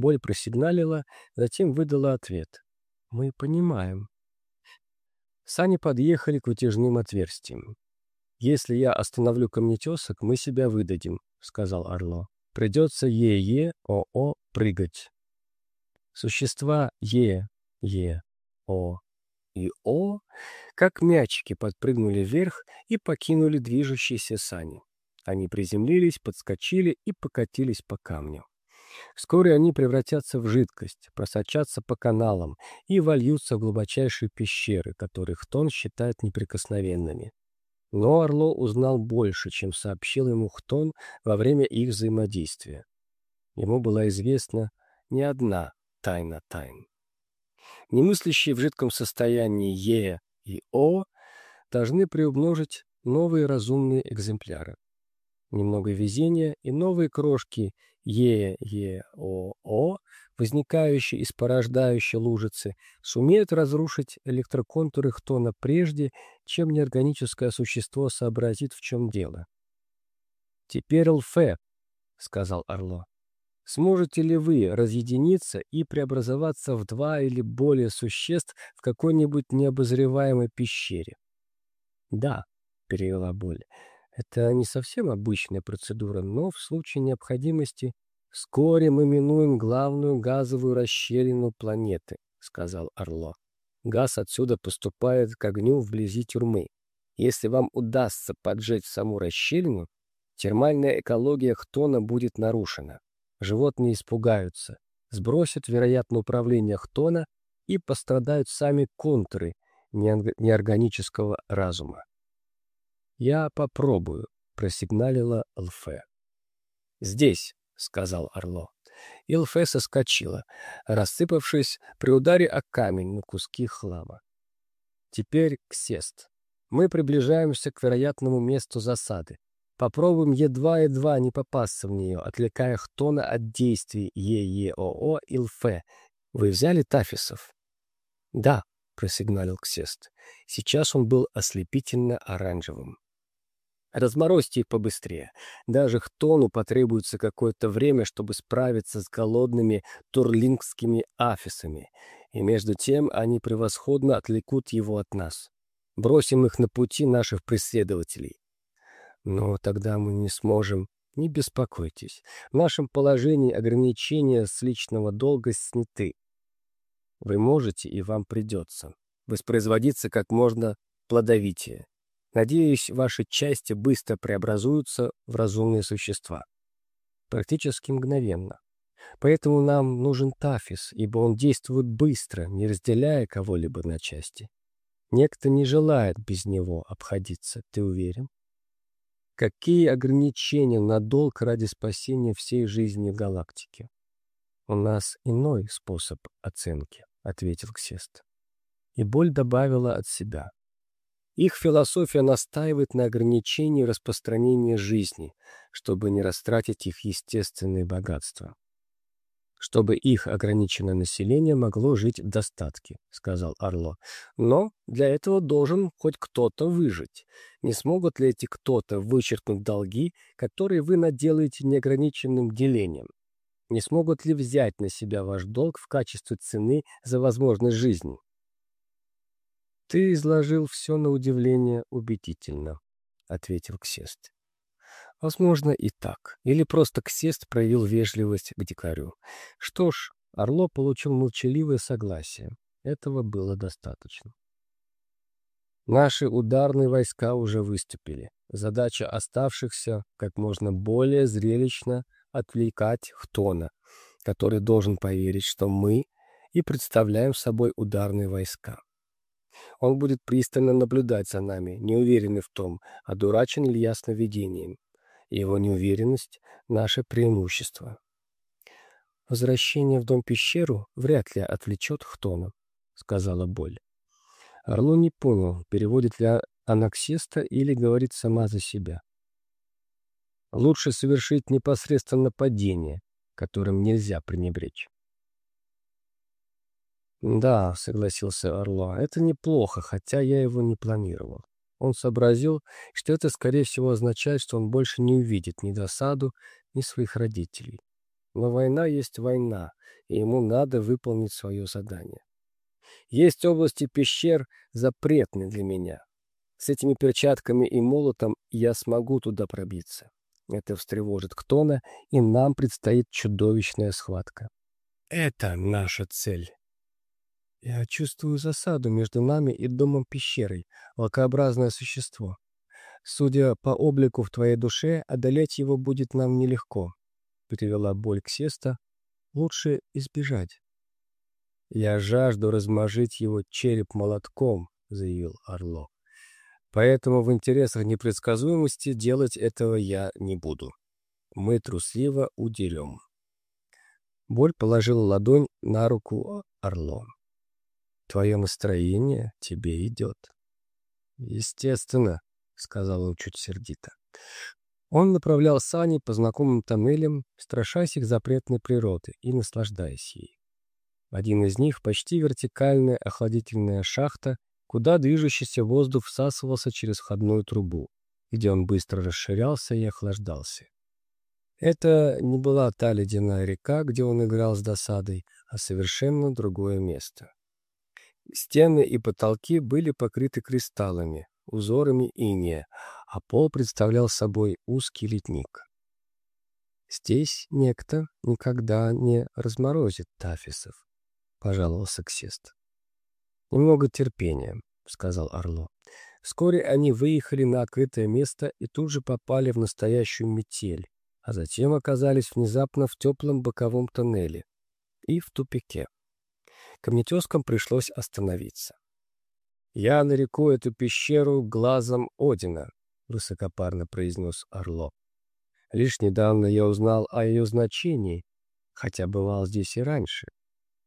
Боль просигналила, затем выдала ответ. «Мы понимаем». Сани подъехали к вытяжным отверстиям. «Если я остановлю камнетесок, мы себя выдадим», — сказал Орло. «Придется Е-Е-О-О прыгать». Существа Е, Е, О и О, как мячики, подпрыгнули вверх и покинули движущиеся сани. Они приземлились, подскочили и покатились по камню. Вскоре они превратятся в жидкость, просочатся по каналам и вольются в глубочайшие пещеры, которых Хтон считает неприкосновенными. Но Орло узнал больше, чем сообщил ему Хтон во время их взаимодействия. Ему была известна не одна тайна тайн. Немыслящие в жидком состоянии Е и О должны приумножить новые разумные экземпляры. Немного везения и новые крошки Е, Е, О, О, возникающие из порождающей лужицы, сумеют разрушить электроконтуры Хтона прежде, чем неорганическое существо сообразит, в чем дело. «Теперь ЛФ», — сказал Орло. Сможете ли вы разъединиться и преобразоваться в два или более существ в какой-нибудь необозреваемой пещере? Да, перевела боль. Это не совсем обычная процедура, но в случае необходимости вскоре мы минуем главную газовую расщелину планеты, сказал Орло. Газ отсюда поступает к огню вблизи тюрьмы. Если вам удастся поджечь саму расщелину, термальная экология Хтона будет нарушена животные испугаются, сбросят, вероятно, управление Хтона и пострадают сами контуры неорганического разума. «Я попробую», — просигналила Лфе. «Здесь», — сказал Орло. И Лфе соскочила, рассыпавшись при ударе о камень на куски хлама. «Теперь ксест. Мы приближаемся к вероятному месту засады. Попробуем едва-едва не попасться в нее, отвлекая Хтона от действий ЕЕОО и ЛФ. Вы взяли Тафисов? Да, просигналил Ксест. Сейчас он был ослепительно оранжевым. Разморозьте их побыстрее. Даже Хтону потребуется какое-то время, чтобы справиться с голодными турлингскими афисами, и между тем они превосходно отвлекут его от нас. Бросим их на пути наших преследователей. Но тогда мы не сможем. Не беспокойтесь. В нашем положении ограничения с личного долга сняты. Вы можете, и вам придется, воспроизводиться как можно плодовитее. Надеюсь, ваши части быстро преобразуются в разумные существа. Практически мгновенно. Поэтому нам нужен Тафис, ибо он действует быстро, не разделяя кого-либо на части. Некто не желает без него обходиться, ты уверен? Какие ограничения на долг ради спасения всей жизни в галактике? У нас иной способ оценки, ответил Ксест. И боль добавила от себя. Их философия настаивает на ограничении распространения жизни, чтобы не растратить их естественные богатства чтобы их ограниченное население могло жить в достатке», — сказал Орло. «Но для этого должен хоть кто-то выжить. Не смогут ли эти кто-то вычеркнуть долги, которые вы наделаете неограниченным делением? Не смогут ли взять на себя ваш долг в качестве цены за возможность жизни?» «Ты изложил все на удивление убедительно», — ответил Ксест. Возможно, и так. Или просто Ксест проявил вежливость к дикарю. Что ж, Орло получил молчаливое согласие. Этого было достаточно. Наши ударные войска уже выступили. Задача оставшихся как можно более зрелищно отвлекать Хтона, который должен поверить, что мы и представляем собой ударные войска. Он будет пристально наблюдать за нами, неуверенный в том, одурачен ли я сновидением, его неуверенность — наше преимущество. Возвращение в дом-пещеру вряд ли отвлечет Хтона, — сказала Боль. Орло не понял, переводит ли она Ксеста или говорит сама за себя. Лучше совершить непосредственно нападение, которым нельзя пренебречь. «Да», — согласился Орло, — «это неплохо, хотя я его не планировал». Он сообразил, что это, скорее всего, означает, что он больше не увидит ни досаду, ни своих родителей. Но война есть война, и ему надо выполнить свое задание. Есть области пещер запретны для меня. С этими перчатками и молотом я смогу туда пробиться. Это встревожит Ктона, и нам предстоит чудовищная схватка. Это наша цель. Я чувствую засаду между нами и домом пещерой, лакообразное существо. Судя по облику в твоей душе, одолеть его будет нам нелегко. Перевела боль к Сеста. Лучше избежать. Я жажду размажить его череп молотком, заявил Орло. Поэтому в интересах непредсказуемости делать этого я не буду. Мы трусливо удерем. Боль положила ладонь на руку Орло. «Твое настроение тебе идет». «Естественно», — сказал он чуть сердито. Он направлял сани по знакомым тоннелям, страшась их запретной природы и наслаждаясь ей. Один из них — почти вертикальная охладительная шахта, куда движущийся воздух всасывался через входную трубу, где он быстро расширялся и охлаждался. Это не была та ледяная река, где он играл с досадой, а совершенно другое место. Стены и потолки были покрыты кристаллами, узорами иния, а пол представлял собой узкий ледник. «Здесь некто никогда не разморозит тафисов», — пожаловался Ксест. «Немного терпения», — сказал Орло. Вскоре они выехали на открытое место и тут же попали в настоящую метель, а затем оказались внезапно в теплом боковом тоннеле и в тупике. Камнетескам пришлось остановиться. «Я нареку эту пещеру глазом Одина», — высокопарно произнес Орло. «Лишь недавно я узнал о ее значении, хотя бывал здесь и раньше».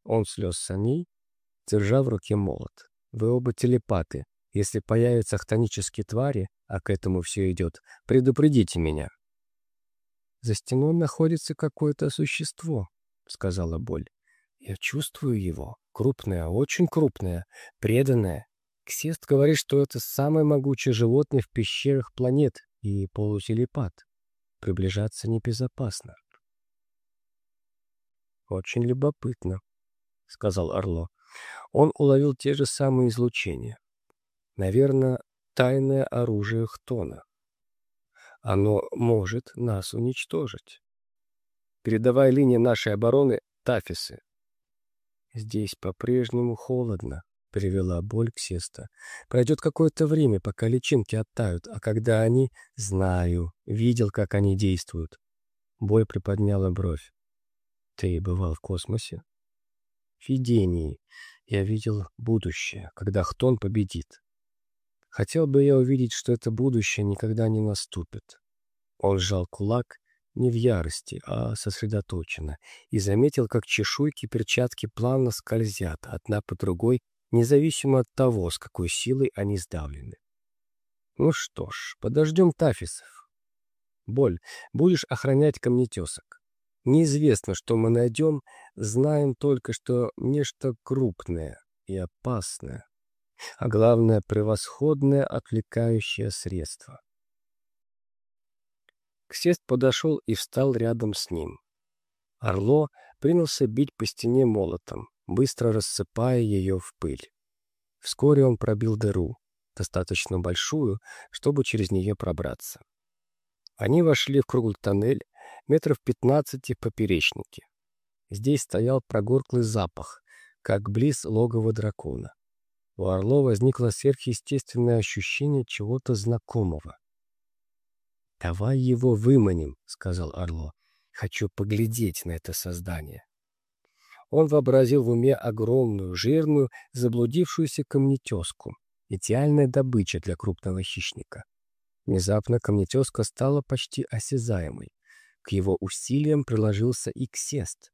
Он слез саней, держа в руке молот. Вы оба телепаты. Если появятся хтонические твари, а к этому все идет, предупредите меня. За стеной находится какое-то существо, сказала Боль. Я чувствую его. Крупное, очень крупное, преданное. Ксест говорит, что это самое могучее животное в пещерах планет и полутелепат. Приближаться небезопасно. «Очень любопытно», — сказал Орло. Он уловил те же самые излучения. Наверное, тайное оружие Хтона. Оно может нас уничтожить. Передовая линия нашей обороны — Тафисы. Здесь по-прежнему холодно, — привела боль к Сеста. Пройдет какое-то время, пока личинки оттают, а когда они... Знаю, видел, как они действуют. Боль приподняла бровь. Ты бывал в космосе? видении я видел будущее, когда Хтон победит. Хотел бы я увидеть, что это будущее никогда не наступит. Он сжал кулак не в ярости, а сосредоточенно, и заметил, как чешуйки перчатки плавно скользят одна по другой, независимо от того, с какой силой они сдавлены. Ну что ж, подождем тафисов. Боль, будешь охранять камнетесок. Неизвестно, что мы найдем, знаем только, что нечто крупное и опасное, а главное, превосходное отвлекающее средство. Ксест подошел и встал рядом с ним. Орло принялся бить по стене молотом, быстро рассыпая ее в пыль. Вскоре он пробил дыру, достаточно большую, чтобы через нее пробраться. Они вошли в круглый тоннель, метров пятнадцати в поперечнике. Здесь стоял прогорклый запах, как близ логова дракона. У Орло возникло сверхъестественное ощущение чего-то знакомого. «Давай его выманим», — сказал Орло. «Хочу поглядеть на это создание». Он вообразил в уме огромную, жирную, заблудившуюся камнетеску. Идеальная добыча для крупного хищника. Внезапно камнетеска стала почти осязаемой. К его усилиям приложился и ксест.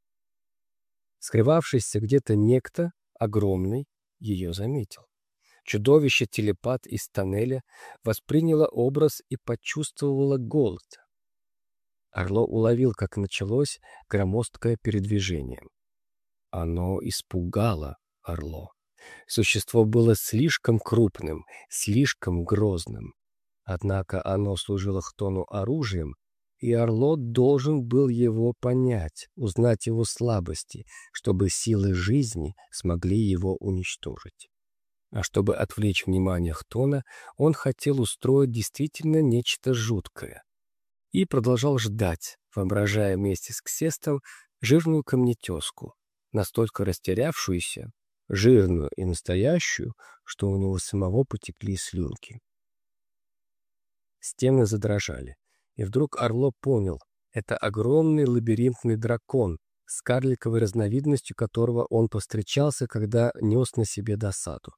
Скрывавшийся где-то некто, огромный, ее заметил. Чудовище-телепат из тоннеля восприняло образ и почувствовало голод. Орло уловил, как началось громоздкое передвижение. Оно испугало Орло. Существо было слишком крупным, слишком грозным. Однако оно служило Хтону оружием, и Орло должен был его понять, узнать его слабости, чтобы силы жизни смогли его уничтожить. А чтобы отвлечь внимание Хтона, он хотел устроить действительно нечто жуткое. И продолжал ждать, воображая вместе с Ксестом жирную камнетеску, настолько растерявшуюся, жирную и настоящую, что у него самого потекли слюнки. Стены задрожали, и вдруг Орло понял — это огромный лабиринтный дракон, с карликовой разновидностью которого он повстречался, когда нес на себе досаду.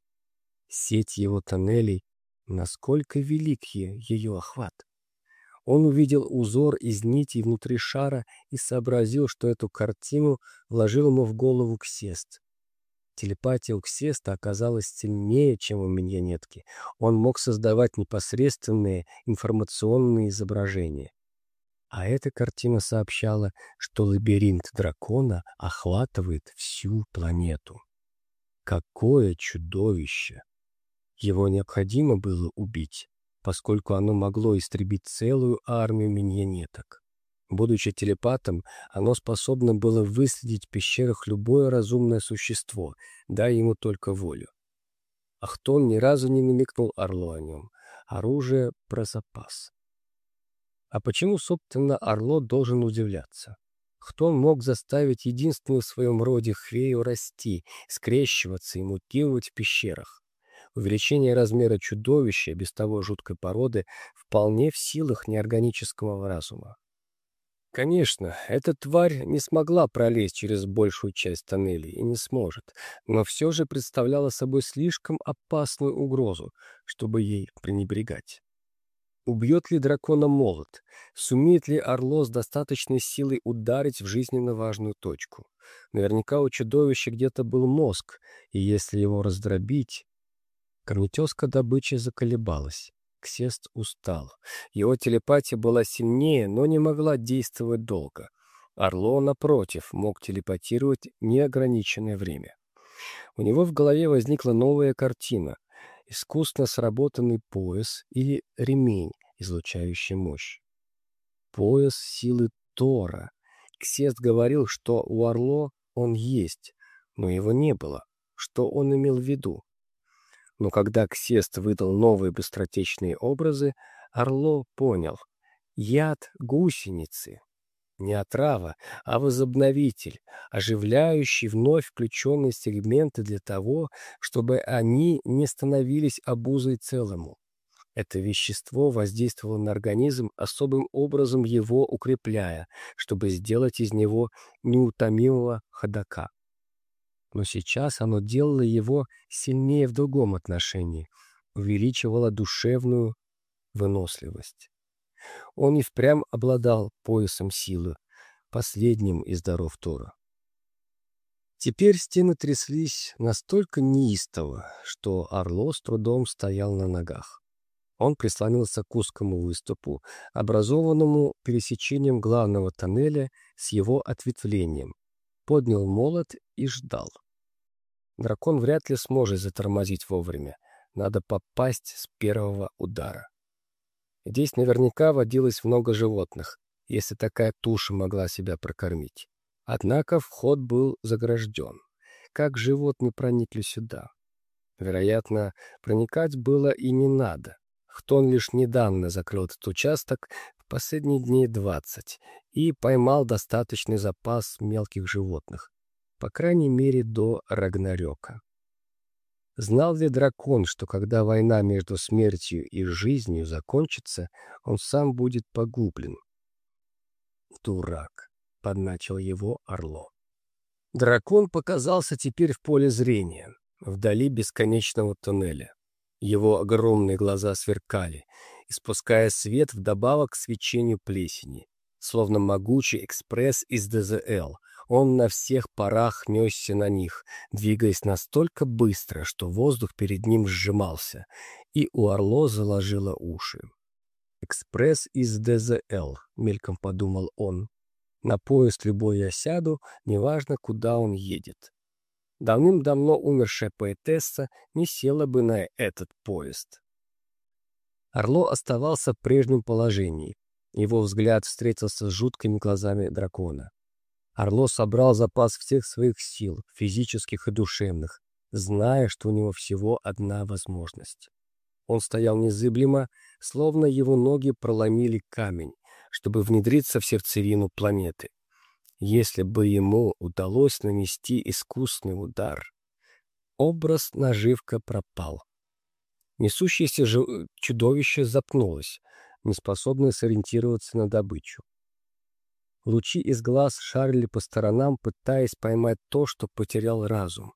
Сеть его тоннелей, насколько велик ее охват. Он увидел узор из нитей внутри шара и сообразил, что эту картину вложил ему в голову Ксест. Телепатия у Ксеста оказалась сильнее, чем у миньонетки. Он мог создавать непосредственные информационные изображения. А эта картина сообщала, что лабиринт дракона охватывает всю планету. Какое чудовище! Его необходимо было убить, поскольку оно могло истребить целую армию миньонеток. Будучи телепатом, оно способно было выследить в пещерах любое разумное существо, дай ему только волю. Ахтон ни разу не намекнул Орло о нем. Оружие про запас. А почему, собственно, Орло должен удивляться? Кто мог заставить единственную в своем роде хвею расти, скрещиваться и мутировать в пещерах? Увеличение размера чудовища, без того жуткой породы, вполне в силах неорганического разума. Конечно, эта тварь не смогла пролезть через большую часть тоннелей и не сможет, но все же представляла собой слишком опасную угрозу, чтобы ей пренебрегать. Убьет ли дракона молот? Сумеет ли Орло с достаточной силой ударить в жизненно важную точку? Наверняка у чудовища где-то был мозг, и если его раздробить... Корнетеска добычи заколебалась. Ксест устал. Его телепатия была сильнее, но не могла действовать долго. Орло, напротив, мог телепатировать неограниченное время. У него в голове возникла новая картина. Искусно сработанный пояс или ремень, излучающий мощь. Пояс силы Тора. Ксест говорил, что у Орло он есть, но его не было. Что он имел в виду? Но когда Ксест выдал новые быстротечные образы, Орло понял — яд гусеницы. Не отрава, а возобновитель, оживляющий вновь включенные сегменты для того, чтобы они не становились обузой целому. Это вещество воздействовало на организм особым образом его укрепляя, чтобы сделать из него неутомимого ходока но сейчас оно делало его сильнее в другом отношении, увеличивало душевную выносливость. Он и впрямь обладал поясом силы, последним из даров Тора. Теперь стены тряслись настолько неистово, что Орло с трудом стоял на ногах. Он прислонился к узкому выступу, образованному пересечением главного тоннеля с его ответвлением, поднял молот и ждал. Дракон вряд ли сможет затормозить вовремя. Надо попасть с первого удара. Здесь наверняка водилось много животных, если такая туша могла себя прокормить. Однако вход был загражден. Как животные проникли сюда? Вероятно, проникать было и не надо. Хтон лишь недавно закрыл этот участок в последние дней двадцать и поймал достаточный запас мелких животных по крайней мере до Рагнарёка. Знал ли дракон, что когда война между смертью и жизнью закончится, он сам будет погублен? «Дурак!» — подначил его Орло. Дракон показался теперь в поле зрения, вдали бесконечного туннеля. Его огромные глаза сверкали, испуская свет вдобавок к свечению плесени, словно могучий экспресс из ДЗЛ — он на всех парах несся на них, двигаясь настолько быстро, что воздух перед ним сжимался, и у Орло заложило уши. «Экспресс из ДЗЛ», — мельком подумал он. «На поезд любой я сяду, неважно, куда он едет». Давным-давно умершая поэтесса не села бы на этот поезд. Орло оставался в прежнем положении, Его взгляд встретился с жуткими глазами дракона. Орло собрал запас всех своих сил, физических и душевных, зная, что у него всего одна возможность. Он стоял незыблемо, словно его ноги проломили камень, чтобы внедриться в сердцевину планеты. Если бы ему удалось нанести искусный удар, образ наживка пропал. Несущееся чудовище запнулось, неспособное сориентироваться на добычу. Лучи из глаз шарили по сторонам, пытаясь поймать то, что потерял разум.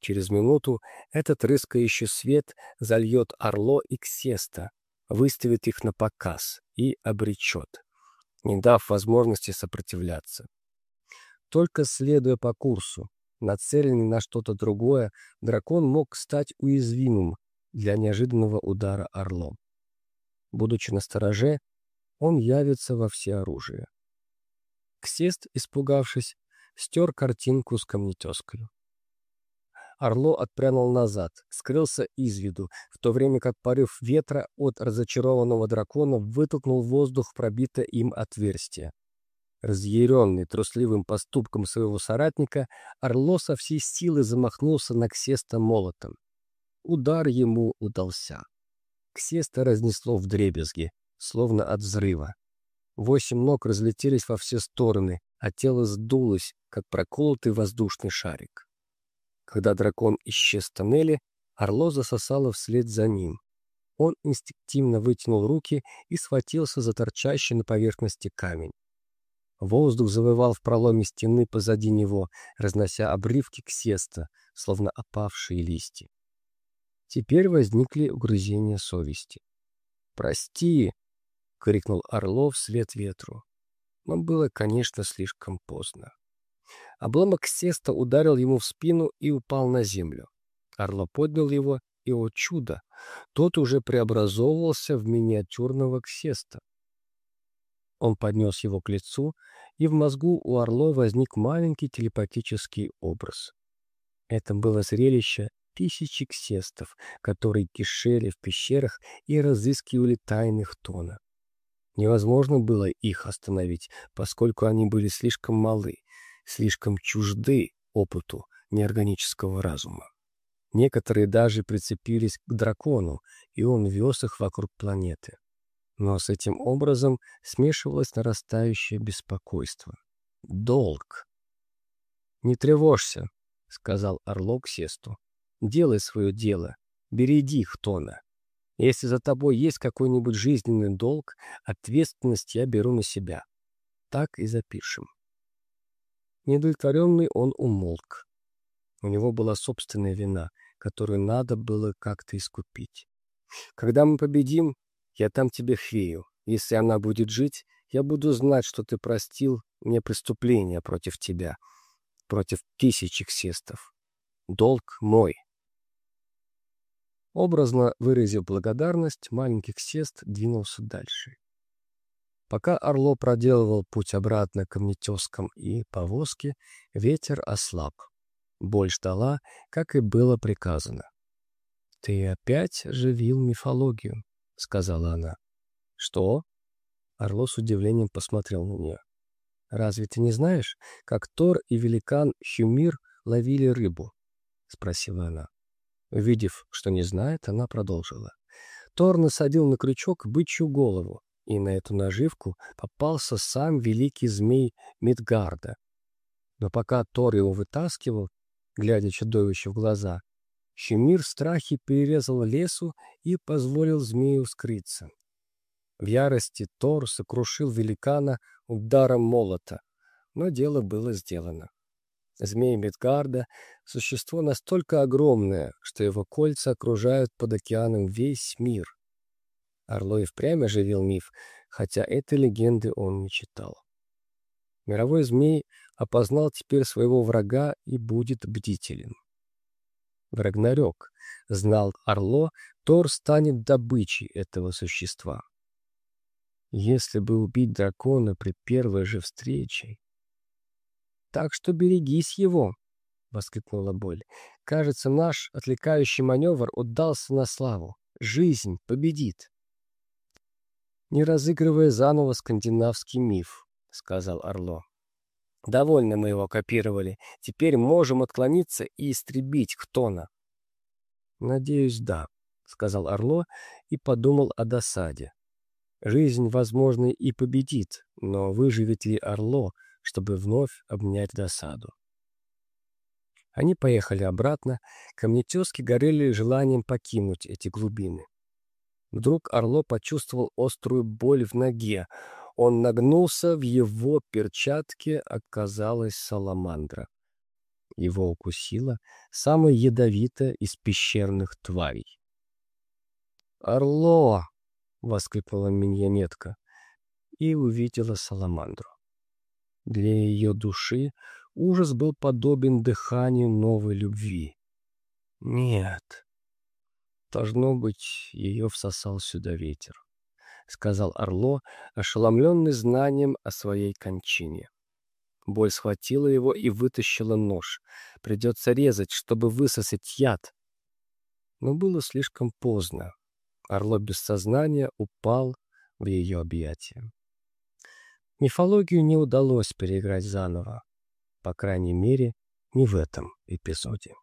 Через минуту этот рыскающий свет зальет Орло и Ксеста, выставит их на показ и обречет, не дав возможности сопротивляться. Только следуя по курсу, нацеленный на что-то другое, дракон мог стать уязвимым для неожиданного удара орлом. Будучи на стороже, он явится во всеоружие. Ксест, испугавшись, стер картинку с камнетескою. Орло отпрянул назад, скрылся из виду, в то время как порыв ветра от разочарованного дракона вытолкнул в воздух пробитое им отверстие. Разъяренный трусливым поступком своего соратника, Орло со всей силы замахнулся на Ксеста молотом. Удар ему удался. Ксеста разнесло в дребезги, словно от взрыва. Восемь ног разлетелись во все стороны, а тело сдулось, как проколотый воздушный шарик. Когда дракон исчез в тоннеле, Орло засосало вслед за ним. Он инстинктивно вытянул руки и схватился за торчащий на поверхности камень. Воздух завывал в проломе стены позади него, разнося обрывки ксеста, словно опавшие листья. Теперь возникли угрызения совести. «Прости!» — крикнул Орлов вслед ветру. Но было, конечно, слишком поздно. Обломок ксеста ударил ему в спину и упал на землю. Орло поднял его, и, о чудо, тот уже преобразовывался в миниатюрного ксеста. Он поднес его к лицу, и в мозгу у Орло возник маленький телепатический образ. Это было зрелище тысячи ксестов, которые кишели в пещерах и разыскивали тайных тона. Невозможно было их остановить, поскольку они были слишком малы, слишком чужды опыту неорганического разума. Некоторые даже прицепились к дракону, и он вез их вокруг планеты но с этим образом смешивалось нарастающее беспокойство. Долг. «Не тревожься», — сказал Орлок Сесту. «Делай свое дело. Береги Хтона. Если за тобой есть какой-нибудь жизненный долг, ответственность я беру на себя. Так и запишем». Недовлетворенный он умолк. У него была собственная вина, которую надо было как-то искупить. «Когда мы победим, я дам тебе фею. Если она будет жить, я буду знать, что ты простил мне преступление против тебя, против тысячи ксестов. Долг мой. Образно выразив благодарность, маленький ксест двинулся дальше. Пока Орло проделывал путь обратно к камнетескам и повозке, ветер ослаб. Боль ждала, как и было приказано. «Ты опять оживил мифологию», — сказала она. «Что?» Орло с удивлением посмотрел на нее. «Разве ты не знаешь, как Тор и великан Хюмир ловили рыбу?» — спросила она. Увидев, что не знает, она продолжила. Тор насадил на крючок бычью голову, и на эту наживку попался сам великий змей Мидгарда. Но пока Тор его вытаскивал, глядя чудовищу в глаза, Щемир в страхе перерезал лесу и позволил змею скрыться. В ярости Тор сокрушил великана ударом молота, но дело было сделано. Змей Мидгарда — существо настолько огромное, что его кольца окружают под океаном весь мир. Орло и впрямь оживил миф, хотя этой легенды он не читал. Мировой змей опознал теперь своего врага и будет бдителен в Рагнарёк. Знал Орло, Тор станет добычей этого существа. Если бы убить дракона при первой же встрече... «Так что берегись его!» — воскликнула Боль. «Кажется, наш отвлекающий маневр удался на славу. Жизнь победит!» не разыгрывая заново скандинавский миф», — сказал Орло. «Довольно мы его копировали. Теперь можем отклониться и истребить Хтона». «Надеюсь, да», — сказал Орло и подумал о досаде. Жизнь, возможно, и победит, но выживет ли Орло, чтобы вновь обнять досаду? Они поехали обратно, камнетески горели желанием покинуть эти глубины. Вдруг Орло почувствовал острую боль в ноге. Он нагнулся, в его перчатке оказалась саламандра. Его укусила самая ядовитая из пещерных тварей. «Орло!» — воскликнула миньонетка и увидела саламандру. Для ее души ужас был подобен дыханию новой любви. Нет, должно быть, ее всосал сюда ветер, — сказал Орло, ошеломленный знанием о своей кончине. Боль схватила его и вытащила нож. Придется резать, чтобы высосать яд. Но было слишком поздно. Орло без сознания упал в ее объятия. Мифологию не удалось переиграть заново. По крайней мере, не в этом эпизоде.